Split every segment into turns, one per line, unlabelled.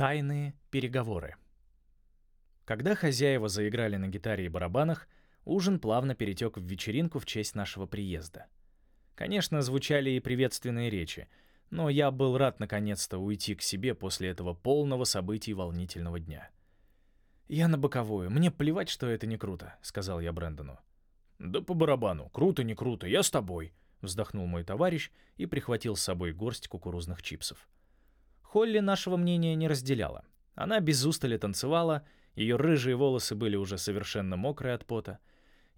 Тайные переговоры. Когда хозяева заиграли на гитаре и барабанах, ужин плавно перетек в вечеринку в честь нашего приезда. Конечно, звучали и приветственные речи, но я был рад наконец-то уйти к себе после этого полного событий волнительного дня. «Я на боковую. Мне плевать, что это не круто», — сказал я Брэндону. «Да по барабану. Круто, не круто. Я с тобой», — вздохнул мой товарищ и прихватил с собой горсть кукурузных чипсов. Холли нашего мнения не разделяла. Она без устали танцевала, ее рыжие волосы были уже совершенно мокрые от пота.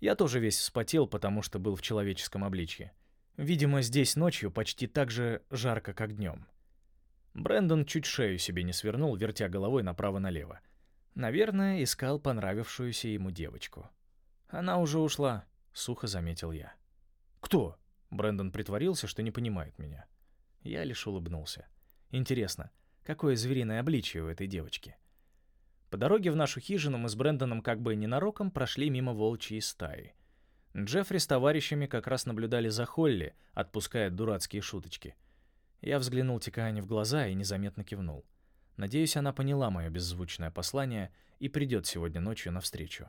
Я тоже весь вспотел, потому что был в человеческом обличье. Видимо, здесь ночью почти так же жарко, как днем. Брэндон чуть шею себе не свернул, вертя головой направо-налево. Наверное, искал понравившуюся ему девочку. Она уже ушла, сухо заметил я. Кто? Брэндон притворился, что не понимает меня. Я лишь улыбнулся. Интересно, какое звериное обличие у этой девочки? По дороге в нашу хижину мы с Брэндоном как бы ненароком прошли мимо волчьей стаи. Джеффри с товарищами как раз наблюдали за Холли, отпуская дурацкие шуточки. Я взглянул Тикаане в глаза и незаметно кивнул. Надеюсь, она поняла мое беззвучное послание и придет сегодня ночью навстречу.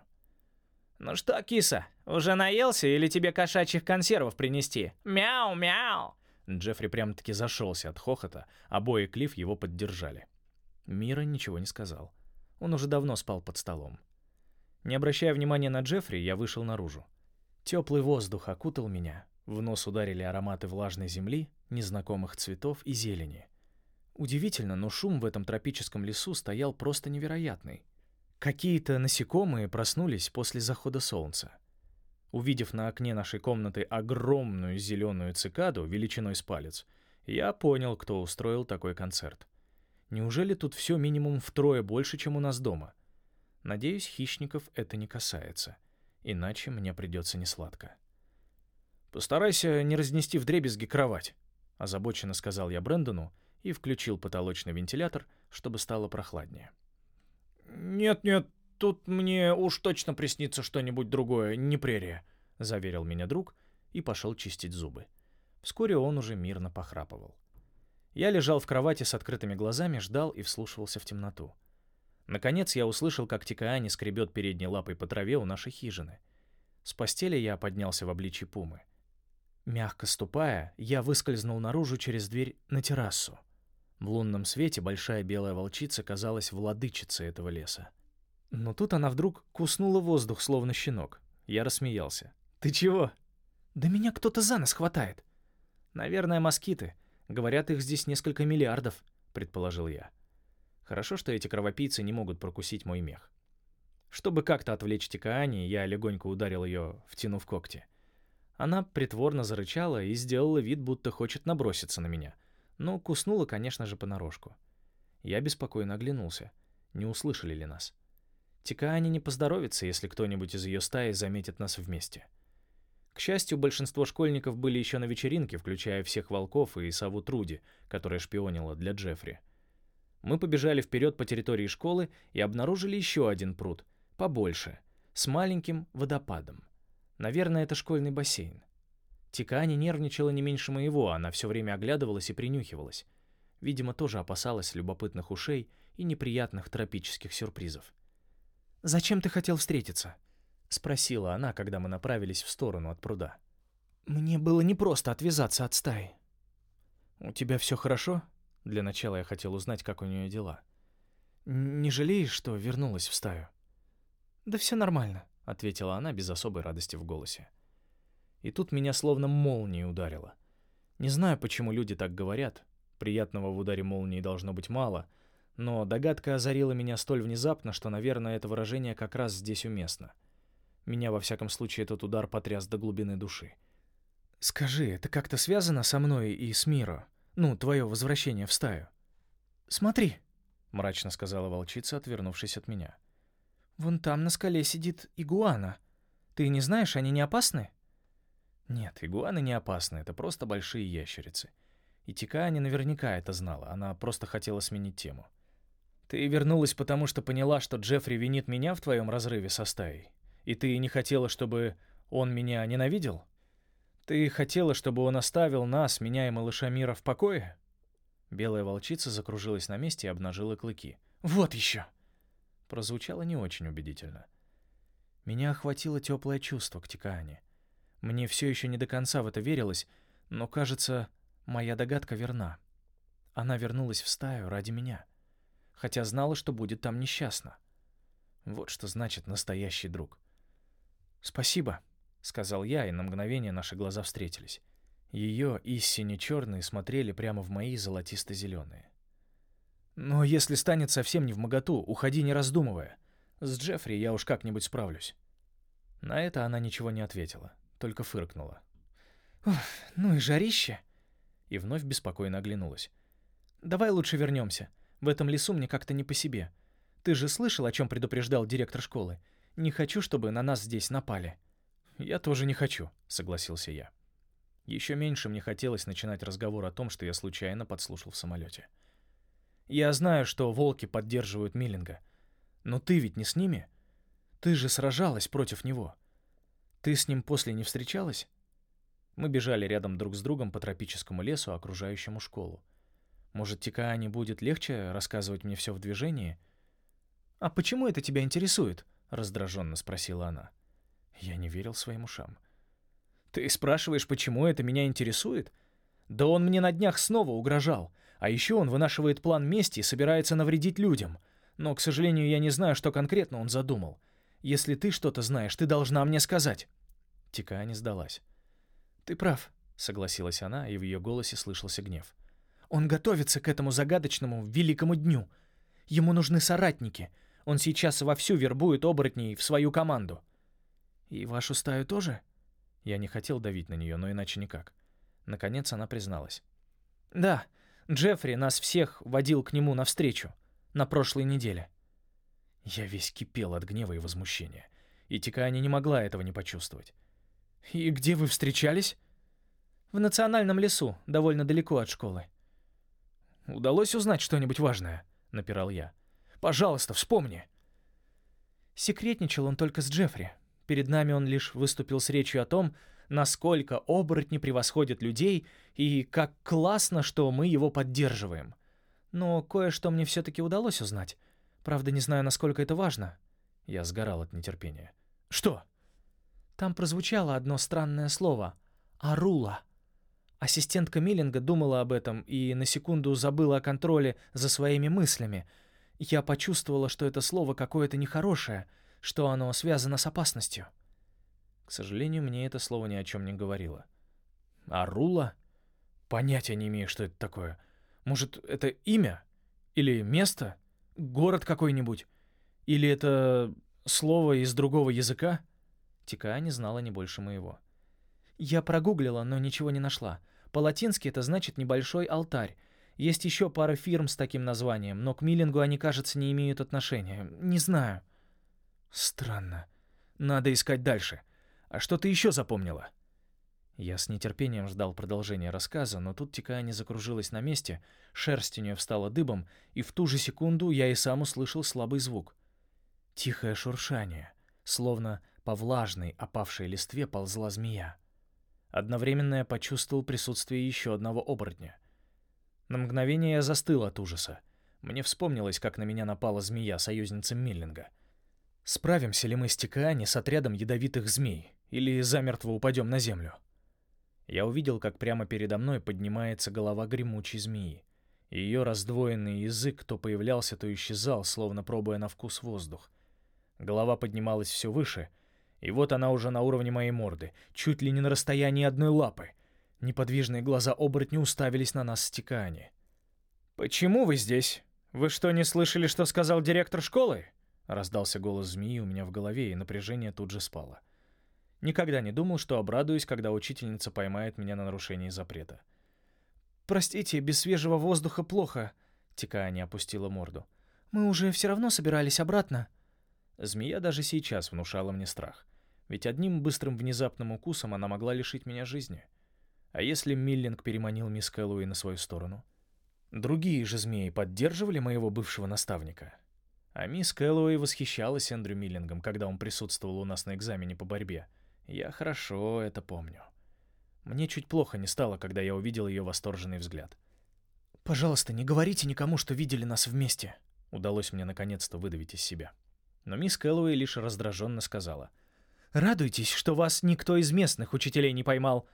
«Ну что, киса, уже наелся или тебе кошачьих консервов принести? Мяу-мяу!»
Джеффри прямо-таки зашелся от хохота, обои Клифф его поддержали. Мира ничего не сказал. Он уже давно спал под столом. Не обращая внимания на Джеффри, я вышел наружу. Теплый воздух окутал меня, в нос ударили ароматы влажной земли, незнакомых цветов и зелени. Удивительно, но шум в этом тропическом лесу стоял просто невероятный. Какие-то насекомые проснулись после захода солнца. Увидев на окне нашей комнаты огромную зеленую цикаду величиной с палец, я понял, кто устроил такой концерт. Неужели тут все минимум втрое больше, чем у нас дома? Надеюсь, хищников это не касается. Иначе мне придется несладко. «Постарайся не разнести вдребезги кровать», — озабоченно сказал я Брэндону и включил потолочный вентилятор, чтобы стало прохладнее.
«Нет-нет, тут мне уж точно приснится что-нибудь другое, не прерия», — заверил меня друг и пошел чистить зубы.
Вскоре он уже мирно похрапывал. Я лежал в кровати с открытыми глазами, ждал и вслушивался в темноту. Наконец я услышал, как Тикаани скребет передней лапой по траве у нашей хижины. С постели я поднялся в обличье пумы. Мягко ступая, я выскользнул наружу через дверь на террасу. В лунном свете большая белая волчица казалась владычицей этого леса. Но тут она вдруг куснула воздух, словно щенок. Я рассмеялся. «Ты чего?» «Да меня кто-то за нос хватает». «Наверное, москиты. Говорят, их здесь несколько миллиардов», — предположил я. Хорошо, что эти кровопийцы не могут прокусить мой мех. Чтобы как-то отвлечь Тикаани, я легонько ударил ее, втянув когти. Она притворно зарычала и сделала вид, будто хочет наброситься на меня. Но куснула, конечно же, понарошку. Я беспокойно оглянулся. Не услышали ли нас? Тикаани не поздоровится, если кто-нибудь из ее стаи заметит нас вместе. К счастью, большинство школьников были еще на вечеринке, включая всех волков и сову Труди, которая шпионила для Джеффри. Мы побежали вперед по территории школы и обнаружили еще один пруд, побольше, с маленьким водопадом. Наверное, это школьный бассейн. Тикаани нервничала не меньше моего, она все время оглядывалась и принюхивалась. Видимо, тоже опасалась любопытных ушей и неприятных тропических сюрпризов. «Зачем ты хотел встретиться?» — спросила она, когда мы направились в сторону от пруда. «Мне было непросто отвязаться от стаи». «У тебя все хорошо?» Для начала я хотел узнать, как у нее дела. «Не жалеешь, что вернулась в стаю?» «Да все нормально», — ответила она без особой радости в голосе. И тут меня словно молнией ударило. Не знаю, почему люди так говорят. Приятного в ударе молнии должно быть мало — но догадка озарила меня столь внезапно, что, наверное, это выражение как раз здесь уместно. Меня, во всяком случае, этот удар потряс до глубины души. «Скажи, это как-то связано со мной и с Миро? Ну, твое возвращение в стаю?» «Смотри», — мрачно сказала волчица, отвернувшись от меня. «Вон там на скале сидит игуана. Ты не знаешь, они не опасны?» «Нет, игуаны не опасны, это просто большие ящерицы. И Тикаани наверняка это знала, она просто хотела сменить тему. Ты вернулась потому, что поняла, что Джеффри винит меня в твоем разрыве со стаей? И ты не хотела, чтобы он меня ненавидел? Ты хотела, чтобы он оставил нас, меня и малыша Мира, в покое?» Белая волчица закружилась на месте и обнажила клыки. «Вот еще!» Прозвучало не очень убедительно. Меня охватило теплое чувство к Тикаане. Мне все еще не до конца в это верилось, но, кажется, моя догадка верна. Она вернулась в стаю ради меня, хотя знала, что будет там несчастна. Вот что значит настоящий друг. «Спасибо», — сказал я, и на мгновение наши глаза встретились. Ее и сине-черные смотрели прямо в мои золотисто-зеленые. «Но если станет совсем не в моготу, уходи не раздумывая. С Джеффри я уж как-нибудь справлюсь». На это она ничего не ответила, только фыркнула. «Ух, ну и жарище!» И вновь беспокойно оглянулась. «Давай лучше вернемся. В этом лесу мне как-то не по себе. Ты же слышал, о чем предупреждал директор школы? Не хочу, чтобы на нас здесь напали». «Я тоже не хочу», — согласился я. Еще меньше мне хотелось начинать разговор о том, что я случайно подслушал в самолете. «Я знаю, что волки поддерживают Миллинга. Но ты ведь не с ними? Ты же сражалась против него. Ты с ним после не встречалась?» Мы бежали рядом друг с другом по тропическому лесу, окружающему школу. Может, Тикаане будет легче рассказывать мне все в движении? «А почему это тебя интересует?» — раздраженно спросила она. Я не верил своим ушам. Ты спрашиваешь, почему это меня интересует? Да он мне на днях снова угрожал. А еще он вынашивает план мести и собирается навредить людям. Но, к сожалению, я не знаю, что конкретно он задумал. Если ты что-то знаешь, ты должна мне сказать. Тика не сдалась. Ты прав, согласилась она, и в ее голосе слышался гнев. Он готовится к этому загадочному великому дню. Ему нужны соратники. Он сейчас вовсю вербует оборотней в свою команду. И вашу стаю тоже? — я не хотел давить на нее, но иначе никак. Наконец она призналась. «Да, Джеффри нас всех водил к нему навстречу. На прошлой неделе». Я весь кипел от гнева и возмущения. И Тикаани не могла этого не почувствовать. «И где вы встречались?» «В национальном лесу, довольно далеко от школы». «Удалось узнать что-нибудь важное?» — напирал я. «Пожалуйста, вспомни». Секретничал он только с Джеффри. Перед нами он лишь выступил с речью о том, насколько оборотни превосходят людей и как классно, что мы его поддерживаем. Но кое-что мне все-таки удалось узнать. Правда, не знаю, насколько это важно. Я сгорал от нетерпения. «Что?» Там прозвучало одно странное слово — «арула». Ассистентка Миллинга думала об этом и на секунду забыла о контроле за своими мыслями. Я почувствовала, что это слово какое-то нехорошее — что оно связано с опасностью. К сожалению, мне это слово ни о чем не говорило. А Рула? Понятия не имею, что это такое. Может, это имя? Или место? Город какой-нибудь? Или это слово из другого языка? Тика не знала не больше моего. Я прогуглила, но ничего не нашла. По-латински это значит «небольшой алтарь». Есть еще пара фирм с таким названием, но к Миллингу они, кажется, не имеют отношения. Не знаю. Странно. Надо искать дальше. А что ты еще запомнила? Я с нетерпением ждал продолжения рассказа, но тут Тикаани закружилась на месте, шерсть у нее встала дыбом, и в ту же секунду я и сам услышал слабый звук. Тихое шуршание, словно по влажной, опавшей листве ползла змея. Одновременно я почувствовал присутствие еще одного оборотня. На мгновение я застыл от ужаса. Мне вспомнилось, как на меня напала змея, союзница Миллинга — Справимся ли мы с Тикаани с отрядом ядовитых змей, или замертво упадем на землю? Я увидел, как прямо передо мной поднимается голова гремучей змеи. Ее раздвоенный язык то появлялся, то исчезал, словно пробуя на вкус воздух. Голова поднималась все выше, и вот она уже на уровне моей морды, чуть ли не на расстоянии одной лапы. Неподвижные глаза оборотня уставились на нас с Тикаани. «Почему вы здесь? Вы что, не слышали, что сказал директор школы?» Раздался голос змеи у меня в голове, и напряжение тут же спало. Никогда не думал, что обрадуюсь, когда учительница поймает меня на нарушении запрета. «Простите, без свежего воздуха плохо», — Тикая не опустила морду. «Мы уже все равно собирались обратно». Змея даже сейчас внушала мне страх. Ведь одним быстрым внезапным укусом она могла лишить меня жизни. А если Миллинг переманил мисс Кэллоуи на свою сторону? Другие же змеи поддерживали моего бывшего наставника. А мисс Кэллоуэй восхищалась Эндрю Миллингом, когда он присутствовал у нас на экзамене по борьбе. Я хорошо это помню. Мне чуть плохо не стало, когда я увидел ее восторженный взгляд.
«Пожалуйста, не говорите никому, что видели нас вместе», — удалось мне наконец-то выдавить из себя. Но мисс Кэллоуэй лишь раздраженно сказала. «Радуйтесь, что вас никто из местных учителей не поймал.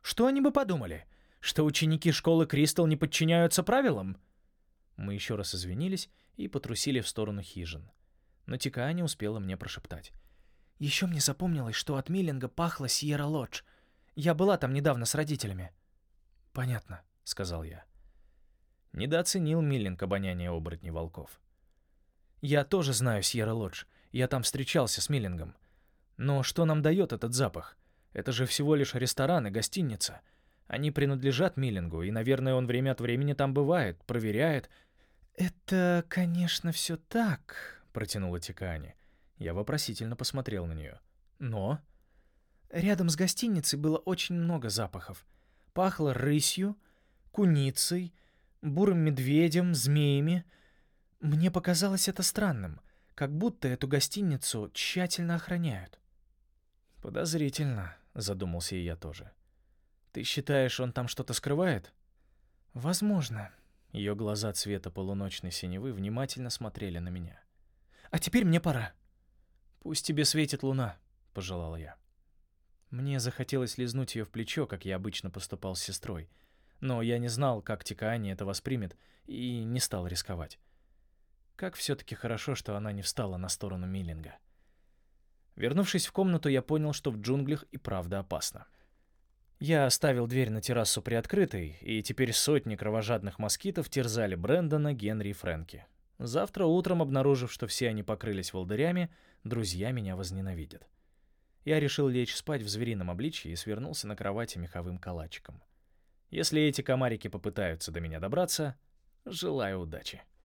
Что они бы подумали? Что ученики школы Кристал не подчиняются правилам?» Мы еще раз извинились и потрусили в сторону хижин. Но Тикаа не успела мне прошептать. «Еще мне запомнилось, что от Миллинга пахло Сьерра-Лодж. Я была там недавно с родителями». «Понятно», — сказал я. Недооценил Миллинг обоняние оборотней волков. «Я тоже знаю Сьерра-Лодж. Я там встречался с Миллингом. Но что нам дает этот запах? Это же всего лишь ресторан и гостиница. Они принадлежат Миллингу, и, наверное, он время от времени там бывает, проверяет». «Это, конечно, все так», — протянула Тикани. Я вопросительно посмотрел на нее. «Но...» Рядом с гостиницей было очень много запахов. Пахло рысью, куницей, бурым медведем, змеями. Мне показалось это странным, как будто эту гостиницу тщательно охраняют. «Подозрительно», — задумался и я тоже. «Ты считаешь, он там что-то скрывает?» «Возможно». Ее глаза цвета полуночной синевы внимательно смотрели на меня. «А теперь мне пора». «Пусть тебе светит луна», — пожелал я. Мне захотелось лизнуть ее в плечо, как я обычно поступал с сестрой. Но я не знал, как Тикаани это воспримет, и не стал рисковать. Как все-таки хорошо, что она не встала на сторону Миллинга. Вернувшись в комнату, я понял, что в джунглях и правда опасно. Я оставил дверь на террасу приоткрытой, и теперь сотни кровожадных москитов терзали Брэндона, Генри и Фрэнки. Завтра утром, обнаружив, что все они покрылись волдырями, друзья меня возненавидят. Я решил лечь спать в зверином обличье и свернулся на кровати меховым калачиком. Если эти комарики попытаются до меня добраться, желаю удачи.